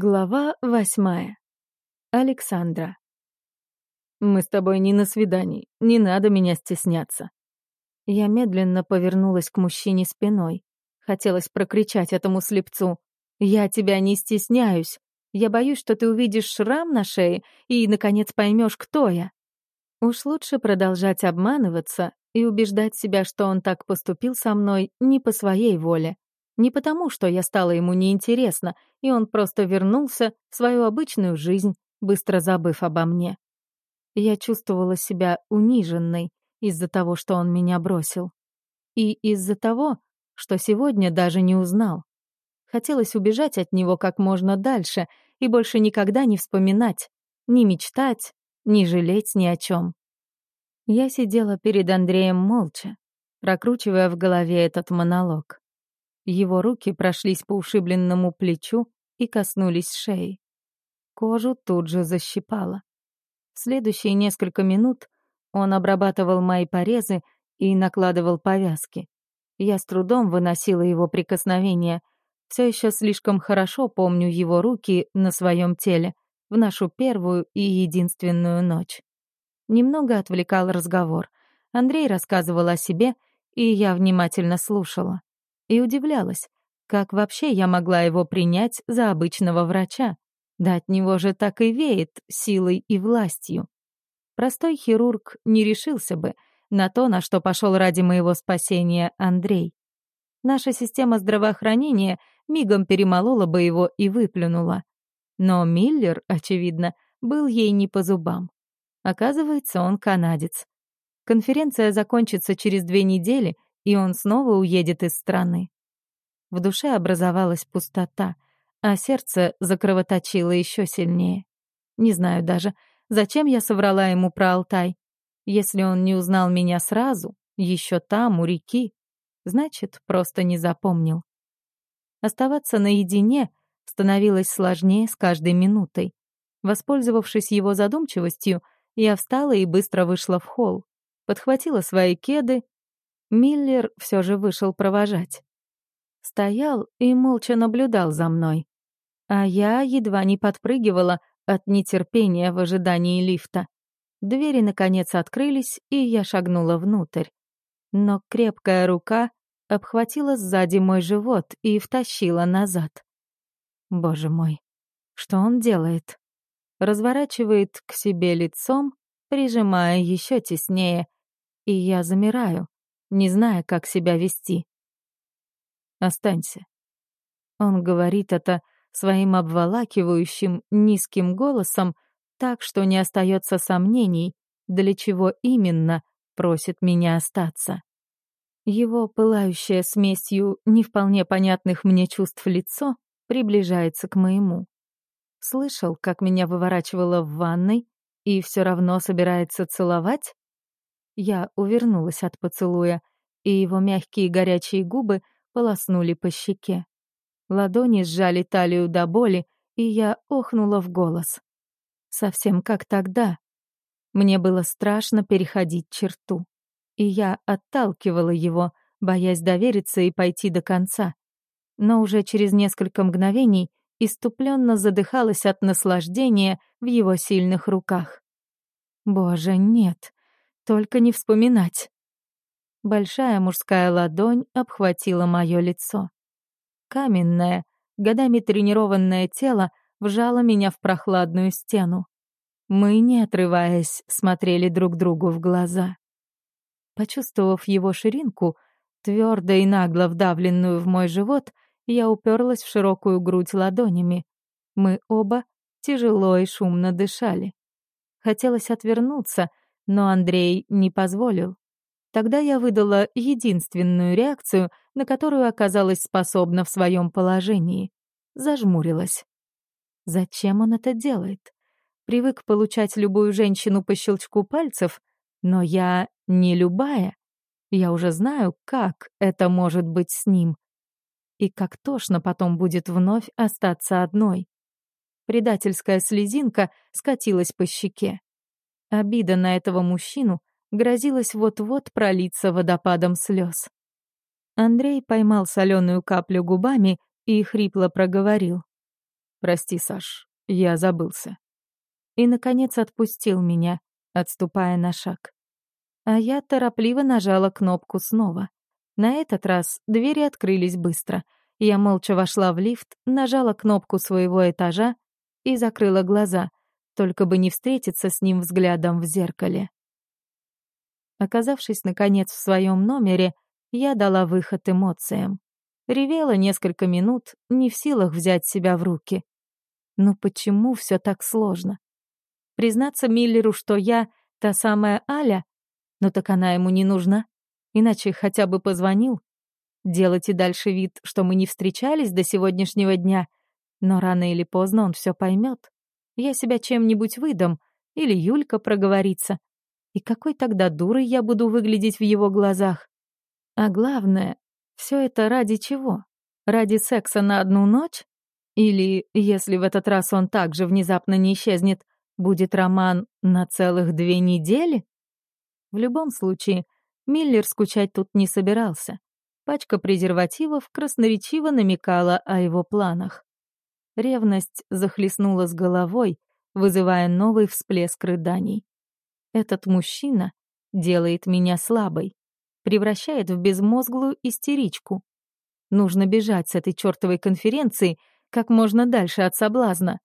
Глава восьмая. Александра. «Мы с тобой не на свидании, не надо меня стесняться». Я медленно повернулась к мужчине спиной. Хотелось прокричать этому слепцу. «Я тебя не стесняюсь. Я боюсь, что ты увидишь шрам на шее и, наконец, поймешь, кто я». Уж лучше продолжать обманываться и убеждать себя, что он так поступил со мной не по своей воле. Не потому, что я стала ему неинтересна, и он просто вернулся в свою обычную жизнь, быстро забыв обо мне. Я чувствовала себя униженной из-за того, что он меня бросил. И из-за того, что сегодня даже не узнал. Хотелось убежать от него как можно дальше и больше никогда не вспоминать, не мечтать, не жалеть ни о чем. Я сидела перед Андреем молча, прокручивая в голове этот монолог. Его руки прошлись по ушибленному плечу и коснулись шеи. Кожу тут же защипало. В следующие несколько минут он обрабатывал мои порезы и накладывал повязки. Я с трудом выносила его прикосновения. Все еще слишком хорошо помню его руки на своем теле в нашу первую и единственную ночь. Немного отвлекал разговор. Андрей рассказывал о себе, и я внимательно слушала и удивлялась, как вообще я могла его принять за обычного врача. Да от него же так и веет силой и властью. Простой хирург не решился бы на то, на что пошел ради моего спасения Андрей. Наша система здравоохранения мигом перемолола бы его и выплюнула. Но Миллер, очевидно, был ей не по зубам. Оказывается, он канадец. Конференция закончится через две недели — и он снова уедет из страны. В душе образовалась пустота, а сердце закровоточило еще сильнее. Не знаю даже, зачем я соврала ему про Алтай. Если он не узнал меня сразу, еще там, у реки, значит, просто не запомнил. Оставаться наедине становилось сложнее с каждой минутой. Воспользовавшись его задумчивостью, я встала и быстро вышла в холл, подхватила свои кеды Миллер все же вышел провожать. Стоял и молча наблюдал за мной. А я едва не подпрыгивала от нетерпения в ожидании лифта. Двери, наконец, открылись, и я шагнула внутрь. Но крепкая рука обхватила сзади мой живот и втащила назад. Боже мой, что он делает? Разворачивает к себе лицом, прижимая еще теснее, и я замираю не зная, как себя вести. «Останься». Он говорит это своим обволакивающим низким голосом так, что не остается сомнений, для чего именно просит меня остаться. Его пылающее смесью не вполне понятных мне чувств лицо приближается к моему. Слышал, как меня выворачивало в ванной, и все равно собирается целовать? Я увернулась от поцелуя, и его мягкие горячие губы полоснули по щеке. Ладони сжали талию до боли, и я охнула в голос. Совсем как тогда. Мне было страшно переходить черту. И я отталкивала его, боясь довериться и пойти до конца. Но уже через несколько мгновений иступленно задыхалась от наслаждения в его сильных руках. Боже, нет. Только не вспоминать. Большая мужская ладонь обхватила мое лицо. Каменное, годами тренированное тело вжало меня в прохладную стену. Мы, не отрываясь, смотрели друг другу в глаза. Почувствовав его ширинку, твердо и нагло вдавленную в мой живот, я уперлась в широкую грудь ладонями. Мы оба тяжело и шумно дышали. Хотелось отвернуться, но Андрей не позволил. Тогда я выдала единственную реакцию, на которую оказалась способна в своем положении. Зажмурилась. Зачем он это делает? Привык получать любую женщину по щелчку пальцев, но я не любая. Я уже знаю, как это может быть с ним. И как тошно потом будет вновь остаться одной. Предательская слезинка скатилась по щеке. Обида на этого мужчину грозилась вот-вот пролиться водопадом слез. Андрей поймал соленую каплю губами и хрипло проговорил. Прости, Саш, я забылся. И, наконец, отпустил меня, отступая на шаг. А я торопливо нажала кнопку снова. На этот раз двери открылись быстро. Я молча вошла в лифт, нажала кнопку своего этажа и закрыла глаза, только бы не встретиться с ним взглядом в зеркале. Оказавшись, наконец, в своем номере, я дала выход эмоциям. Ревела несколько минут, не в силах взять себя в руки. Но почему все так сложно? Признаться Миллеру, что я та самая Аля? Но так она ему не нужна. Иначе хотя бы позвонил. Делать и дальше вид, что мы не встречались до сегодняшнего дня. Но рано или поздно он все поймет. Я себя чем-нибудь выдам, или Юлька проговорится. И какой тогда дурой я буду выглядеть в его глазах? А главное, все это ради чего? Ради секса на одну ночь? Или, если в этот раз он также внезапно не исчезнет, будет роман на целых две недели? В любом случае, Миллер скучать тут не собирался. Пачка презервативов красноречиво намекала о его планах. Ревность захлестнула с головой, вызывая новый всплеск рыданий. Этот мужчина делает меня слабой, превращает в безмозглую истеричку. Нужно бежать с этой чертовой конференции как можно дальше от соблазна.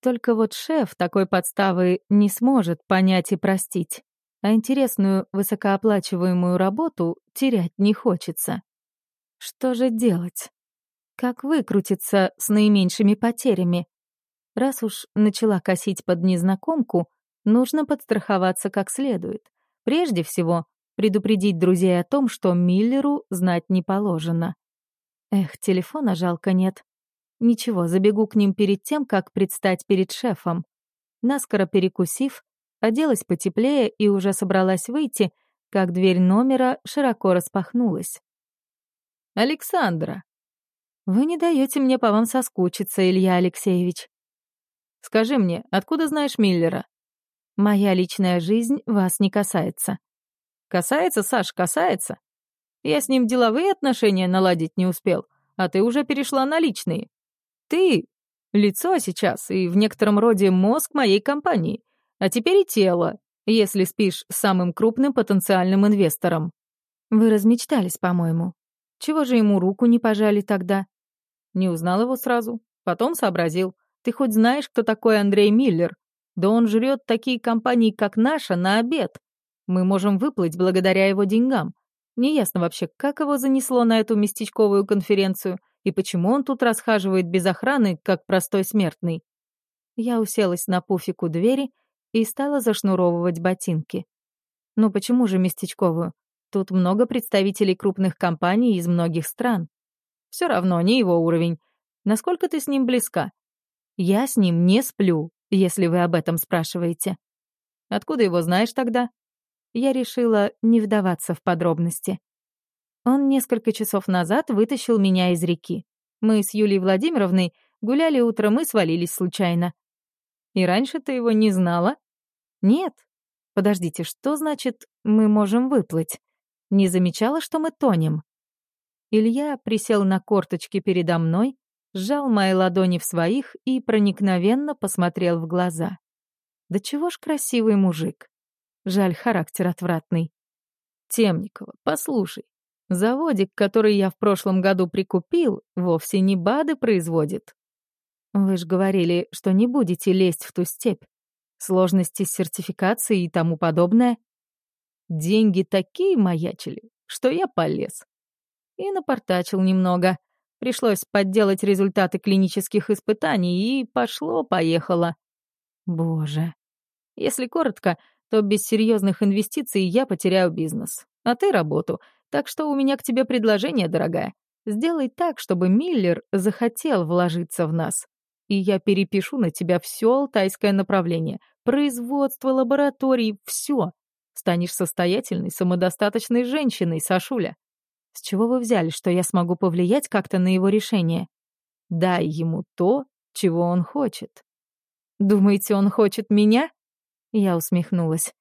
Только вот шеф такой подставы не сможет понять и простить, а интересную высокооплачиваемую работу терять не хочется. Что же делать? Как выкрутиться с наименьшими потерями? Раз уж начала косить под незнакомку, нужно подстраховаться как следует. Прежде всего, предупредить друзей о том, что Миллеру знать не положено. Эх, телефона жалко нет. Ничего, забегу к ним перед тем, как предстать перед шефом. Наскоро перекусив, оделась потеплее и уже собралась выйти, как дверь номера широко распахнулась. «Александра!» «Вы не даете мне по вам соскучиться, Илья Алексеевич». «Скажи мне, откуда знаешь Миллера?» Моя личная жизнь вас не касается. Касается, Саш, касается. Я с ним деловые отношения наладить не успел, а ты уже перешла на личные. Ты — лицо сейчас и в некотором роде мозг моей компании, а теперь и тело, если спишь с самым крупным потенциальным инвестором. Вы размечтались, по-моему. Чего же ему руку не пожали тогда? Не узнал его сразу, потом сообразил. Ты хоть знаешь, кто такой Андрей Миллер? Да он жрет такие компании, как наша, на обед. Мы можем выплыть благодаря его деньгам. Неясно вообще, как его занесло на эту местечковую конференцию и почему он тут расхаживает без охраны, как простой смертный. Я уселась на пуфик у двери и стала зашнуровывать ботинки. Ну почему же местечковую? Тут много представителей крупных компаний из многих стран. Все равно не его уровень. Насколько ты с ним близка? Я с ним не сплю, если вы об этом спрашиваете. Откуда его знаешь тогда? Я решила не вдаваться в подробности. Он несколько часов назад вытащил меня из реки. Мы с Юлией Владимировной гуляли утром и свалились случайно. И раньше ты его не знала? Нет. Подождите, что значит «мы можем выплыть»? Не замечала, что мы тонем? Илья присел на корточки передо мной, сжал мои ладони в своих и проникновенно посмотрел в глаза. Да чего ж красивый мужик. Жаль, характер отвратный. Темникова, послушай, заводик, который я в прошлом году прикупил, вовсе не БАДы производит. Вы же говорили, что не будете лезть в ту степь. Сложности с сертификацией и тому подобное. Деньги такие маячили, что я полез. И напортачил немного. Пришлось подделать результаты клинических испытаний, и пошло-поехало. Боже. Если коротко, то без серьезных инвестиций я потеряю бизнес, а ты работу. Так что у меня к тебе предложение, дорогая. Сделай так, чтобы Миллер захотел вложиться в нас. И я перепишу на тебя все алтайское направление. Производство, лаборатории, все. Станешь состоятельной, самодостаточной женщиной, Сашуля. С чего вы взяли, что я смогу повлиять как-то на его решение? Дай ему то, чего он хочет. Думаете, он хочет меня? Я усмехнулась.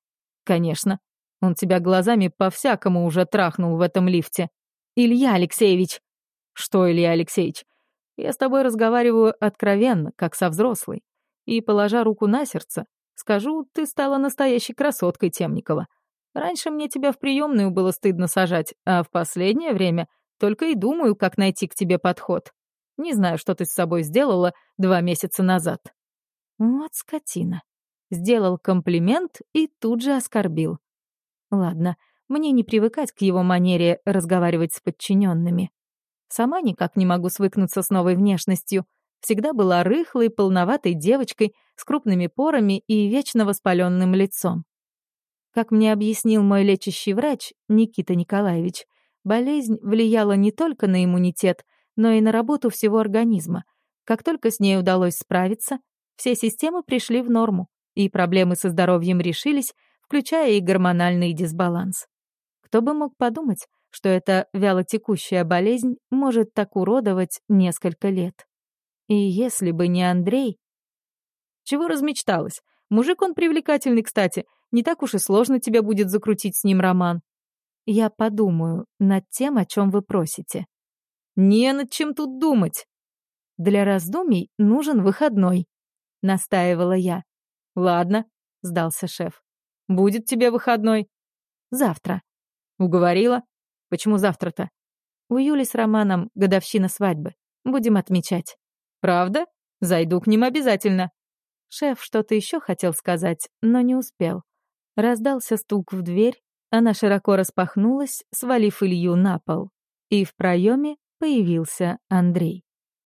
Конечно. Он тебя глазами по-всякому уже трахнул в этом лифте. Илья Алексеевич. Что, Илья Алексеевич? Я с тобой разговариваю откровенно, как со взрослой. И, положа руку на сердце, скажу, ты стала настоящей красоткой Темникова. Раньше мне тебя в приемную было стыдно сажать, а в последнее время только и думаю, как найти к тебе подход. Не знаю, что ты с собой сделала два месяца назад». Вот скотина. Сделал комплимент и тут же оскорбил. Ладно, мне не привыкать к его манере разговаривать с подчиненными. Сама никак не могу свыкнуться с новой внешностью. Всегда была рыхлой, полноватой девочкой с крупными порами и вечно воспаленным лицом. Как мне объяснил мой лечащий врач Никита Николаевич, болезнь влияла не только на иммунитет, но и на работу всего организма. Как только с ней удалось справиться, все системы пришли в норму, и проблемы со здоровьем решились, включая и гормональный дисбаланс. Кто бы мог подумать, что эта вялотекущая болезнь может так уродовать несколько лет. И если бы не Андрей... Чего размечталась? Мужик он привлекательный, кстати. Не так уж и сложно тебе будет закрутить с ним роман. Я подумаю над тем, о чем вы просите. Не над чем тут думать. Для раздумий нужен выходной, настаивала я. Ладно, сдался шеф. Будет тебе выходной. Завтра. Уговорила? Почему завтра-то? У Юли с Романом годовщина свадьбы. Будем отмечать. Правда? Зайду к ним обязательно. Шеф что-то еще хотел сказать, но не успел. Раздался стук в дверь, она широко распахнулась, свалив Илью на пол. И в проеме появился Андрей.